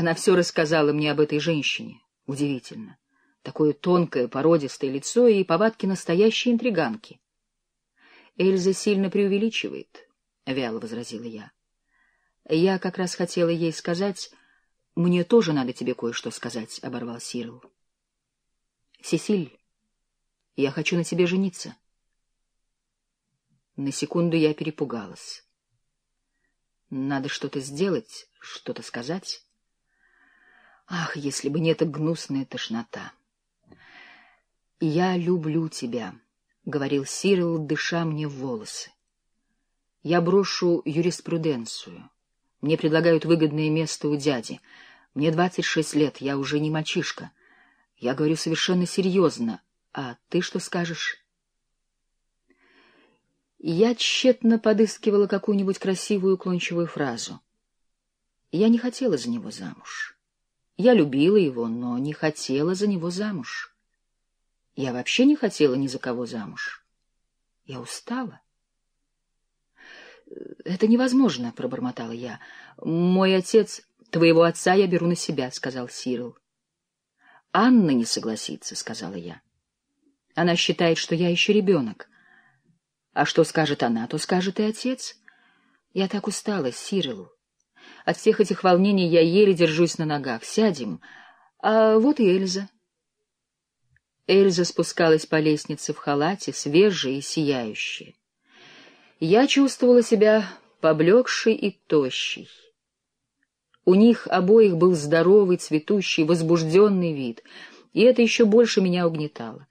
Она все рассказала мне об этой женщине. Удивительно. Такое тонкое, породистое лицо и повадки настоящей интриганки. Эльза сильно преувеличивает, — вяло возразила я. Я как раз хотела ей сказать... Мне тоже надо тебе кое-что сказать, — оборвал Сирл. Сесиль, я хочу на тебе жениться. На секунду я перепугалась. Надо что-то сделать, что-то сказать. Ах, если бы не эта гнусная тошнота! «Я люблю тебя», — говорил Сирил, дыша мне в волосы. «Я брошу юриспруденцию. Мне предлагают выгодное место у дяди. Мне двадцать шесть лет, я уже не мальчишка. Я говорю совершенно серьезно. А ты что скажешь?» Я тщетно подыскивала какую-нибудь красивую уклончивую фразу. Я не хотела за него замуж. Я любила его, но не хотела за него замуж. Я вообще не хотела ни за кого замуж. Я устала. «Это невозможно», — пробормотала я. «Мой отец...» «Твоего отца я беру на себя», — сказал Сирил. «Анна не согласится», — сказала я. «Она считает, что я еще ребенок. А что скажет она, то скажет и отец. Я так устала, Сирил. От всех этих волнений я еле держусь на ногах. Сядем. А вот и Эльза». Эльза спускалась по лестнице в халате, свежая и сияющая. Я чувствовала себя поблекшей и тощей. У них обоих был здоровый, цветущий, возбужденный вид, и это еще больше меня угнетало.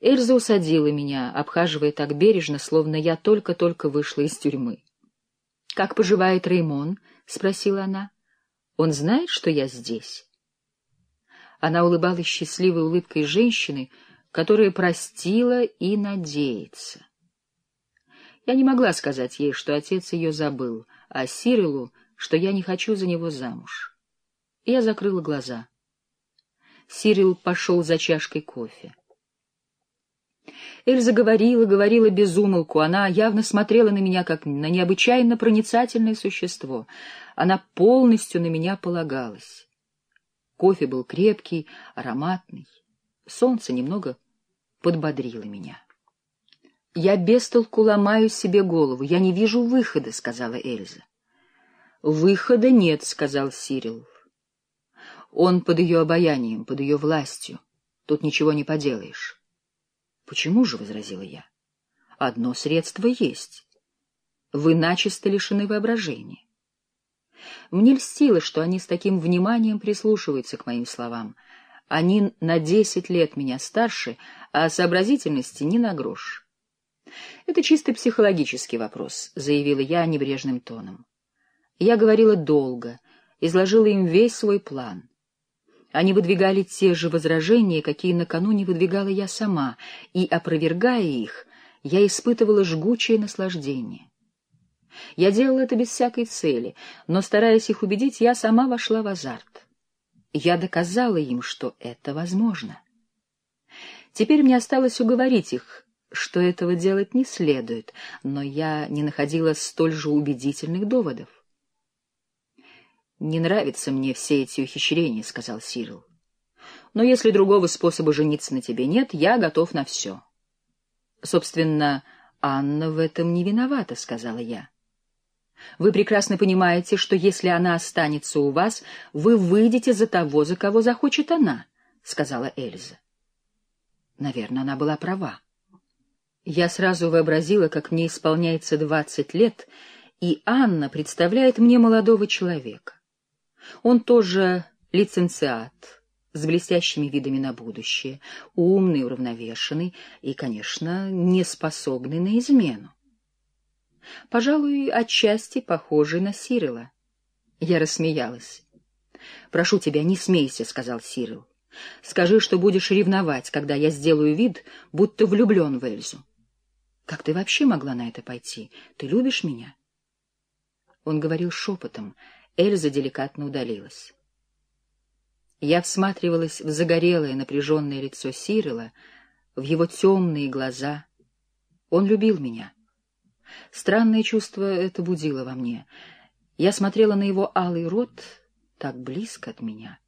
Эльза усадила меня, обхаживая так бережно, словно я только-только вышла из тюрьмы. — Как поживает Реймон? — спросила она. — Он знает, что я здесь? Она улыбалась счастливой улыбкой женщины, которая простила и надеется. Я не могла сказать ей, что отец ее забыл, а Сирилу, что я не хочу за него замуж. Я закрыла глаза. Сирил пошел за чашкой кофе. Эльза говорила, говорила без умолку. Она явно смотрела на меня, как на необычайно проницательное существо. Она полностью на меня полагалась. Кофе был крепкий, ароматный. Солнце немного подбодрило меня. — Я без толку ломаю себе голову. Я не вижу выхода, — сказала Эльза. — Выхода нет, — сказал Сирил. Он под ее обаянием, под ее властью. Тут ничего не поделаешь. — Почему же, — возразила я, — одно средство есть. Вы начисто лишены воображения. Мне льстило, что они с таким вниманием прислушиваются к моим словам. Они на десять лет меня старше, а сообразительности ни на грош. «Это чисто психологический вопрос», — заявила я небрежным тоном. Я говорила долго, изложила им весь свой план. Они выдвигали те же возражения, какие накануне выдвигала я сама, и, опровергая их, я испытывала жгучее наслаждение. Я делала это без всякой цели, но, стараясь их убедить, я сама вошла в азарт. Я доказала им, что это возможно. Теперь мне осталось уговорить их, что этого делать не следует, но я не находила столь же убедительных доводов. «Не нравятся мне все эти ухищрения», — сказал Сирил. «Но если другого способа жениться на тебе нет, я готов на все». «Собственно, Анна в этом не виновата», — сказала я. «Вы прекрасно понимаете, что если она останется у вас, вы выйдете за того, за кого захочет она», — сказала Эльза. Наверное, она была права. Я сразу вообразила, как мне исполняется двадцать лет, и Анна представляет мне молодого человека. Он тоже лицензиат, с блестящими видами на будущее, умный, уравновешенный и, конечно, не способный на измену. Пожалуй, отчасти похожий на Сирила. Я рассмеялась. «Прошу тебя, не смейся», — сказал Сирил. «Скажи, что будешь ревновать, когда я сделаю вид, будто влюблен в Эльзу». Как ты вообще могла на это пойти? Ты любишь меня? Он говорил шепотом. Эльза деликатно удалилась. Я всматривалась в загорелое, напряженное лицо Сирила, в его темные глаза. Он любил меня. Странное чувство это будило во мне. Я смотрела на его алый рот, так близко от меня.